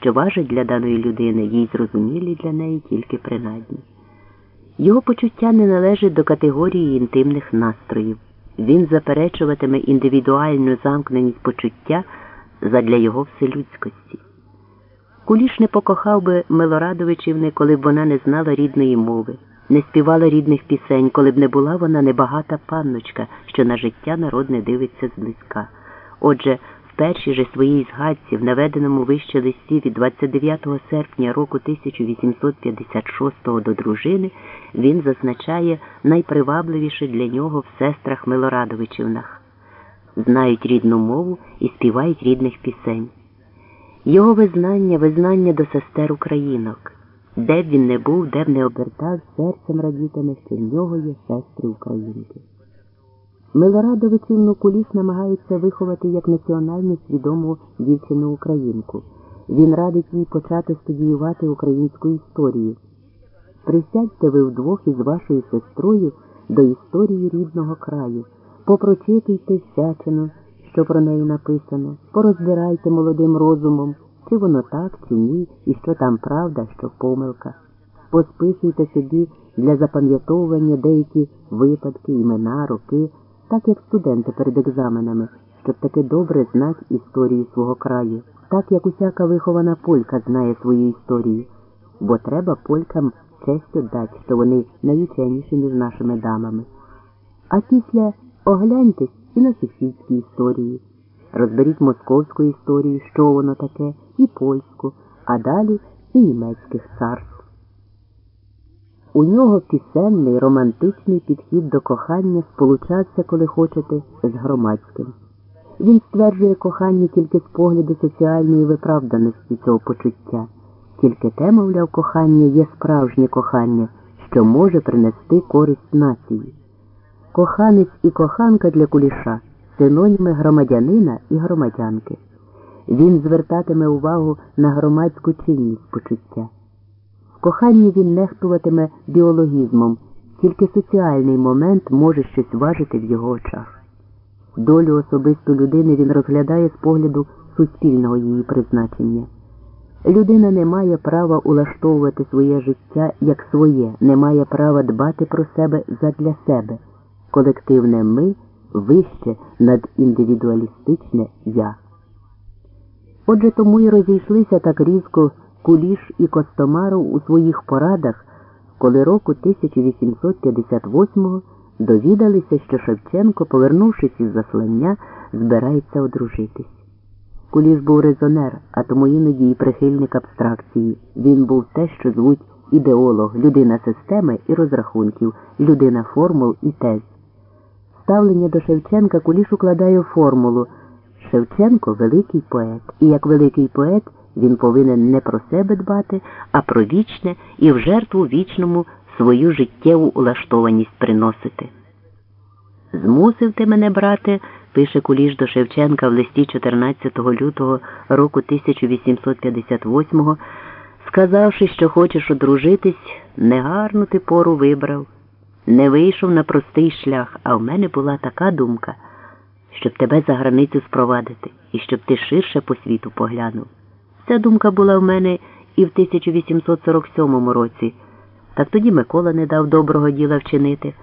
що важать для даної людини, їй зрозумілі для неї тільки принадні. Його почуття не належить до категорії інтимних настроїв. Він заперечуватиме індивідуальну замкненість почуття задля його вселюдськості. Куліш не покохав би Милорадовичівни, коли б вона не знала рідної мови, не співала рідних пісень, коли б не була вона небагата панночка, що на життя народне дивиться зблизька. Отже, першій же своїй згадці, в наведеному вище листі від 29 серпня року 1856 до дружини, він зазначає найпривабливіше для нього в сестрах Милорадовичівнах. Знають рідну мову і співають рідних пісень. Його визнання, визнання до сестер українок, де б він не був, де б не обертав, серцем радітиме, що в нього є сестри українки. Милорадовичівну Куліш намагається виховати як національно свідому дівчину українку. Він радить їй почати студіювати українську історію. Присядьте ви вдвох із вашою сестрою до історії рідного краю, попрочитуйте всячину, що про неї написано, порозбирайте молодим розумом, чи воно так, чи ні, і що там правда, що помилка. Посписуйте собі для запам'ятовування деякі випадки, імена, роки, так як студенти перед екзаменами, щоб таки добре знати історію свого краю, так як усяка вихована полька знає свою історію, бо треба полькам честь отдати, що вони найученіші між нашими дамами. А після огляньтесь і на сусідські історії. Розберіть московську історію, що воно таке, і польську, а далі і німецьких царств. У нього пісенний, романтичний підхід до кохання сполучався, коли хочете, з громадським. Він стверджує кохання тільки з погляду соціальної виправданості цього почуття, тільки те, мовляв, кохання є справжнє кохання, що може принести користь нації. Коханець і коханка для куліша синоніми громадянина і громадянки. Він звертатиме увагу на громадську чинність почуття. В коханні він нехтуватиме біологізмом, тільки соціальний момент може щось важити в його очах. Долю особисту людини він розглядає з погляду суспільного її призначення. Людина не має права улаштовувати своє життя як своє, не має права дбати про себе задля себе. Колективне ми вище над індивідуалістичне я. Отже, тому й розійшлися так різко Куліш і Костомаров у своїх порадах, коли року 1858-го довідалися, що Шевченко, повернувшись із заслання, збирається одружитись. Куліш був резонер, а тому іноді і прихильник абстракції. Він був те, що звуть ідеолог, людина системи і розрахунків, людина формул і тез. Ставлення до Шевченка Куліш укладає формулу Шевченко великий поет, і як великий поет він повинен не про себе дбати, а про вічне і в жертву вічному свою життєву улаштованість приносити. Змусив ти мене, брате, пише Куліш до Шевченка в листі 14 лютого року 1858 сказавши, що хочеш одружитись, негарну ти пору вибрав. Не вийшов на простий шлях, а в мене була така думка, щоб тебе за границю спровадити і щоб ти ширше по світу поглянув. Ця думка була в мене і в 1847 році, так тоді Микола не дав доброго діла вчинити.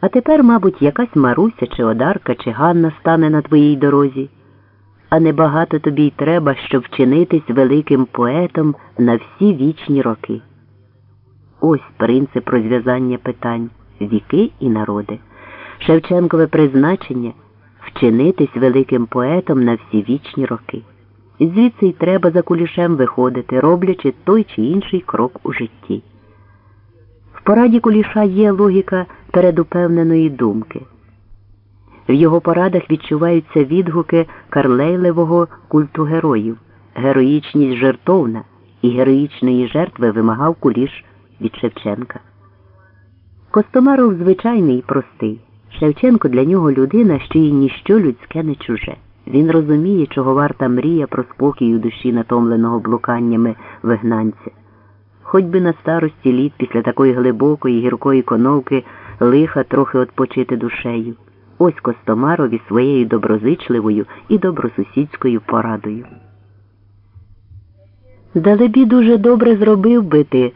А тепер, мабуть, якась Маруся, чи Одарка, чи Ганна стане на твоїй дорозі, а небагато тобі й треба, щоб вчинитись великим поетом на всі вічні роки. Ось принцип розв'язання питань віки і народи. Шевченкове призначення вчинитись великим поетом на всі вічні роки. Звідси й треба за кулішем виходити, роблячи той чи інший крок у житті. В пораді куліша є логіка передупевненої думки. В його порадах відчуваються відгуки карлейлевого культу героїв, героїчність жертовна і героїчної жертви вимагав куліш від Шевченка. Костомаров звичайний і простий. Шевченко для нього людина, що їй ніщо людське не чуже. Він розуміє, чого варта мрія про спокій у душі натомленого блуканнями вигнанця. Хоч би на старості літ після такої глибокої гіркої коновки лиха трохи отпочити душею. Ось Костомарові своєю доброзичливою і добросусідською порадою. Далебі дуже добре зробив би ти,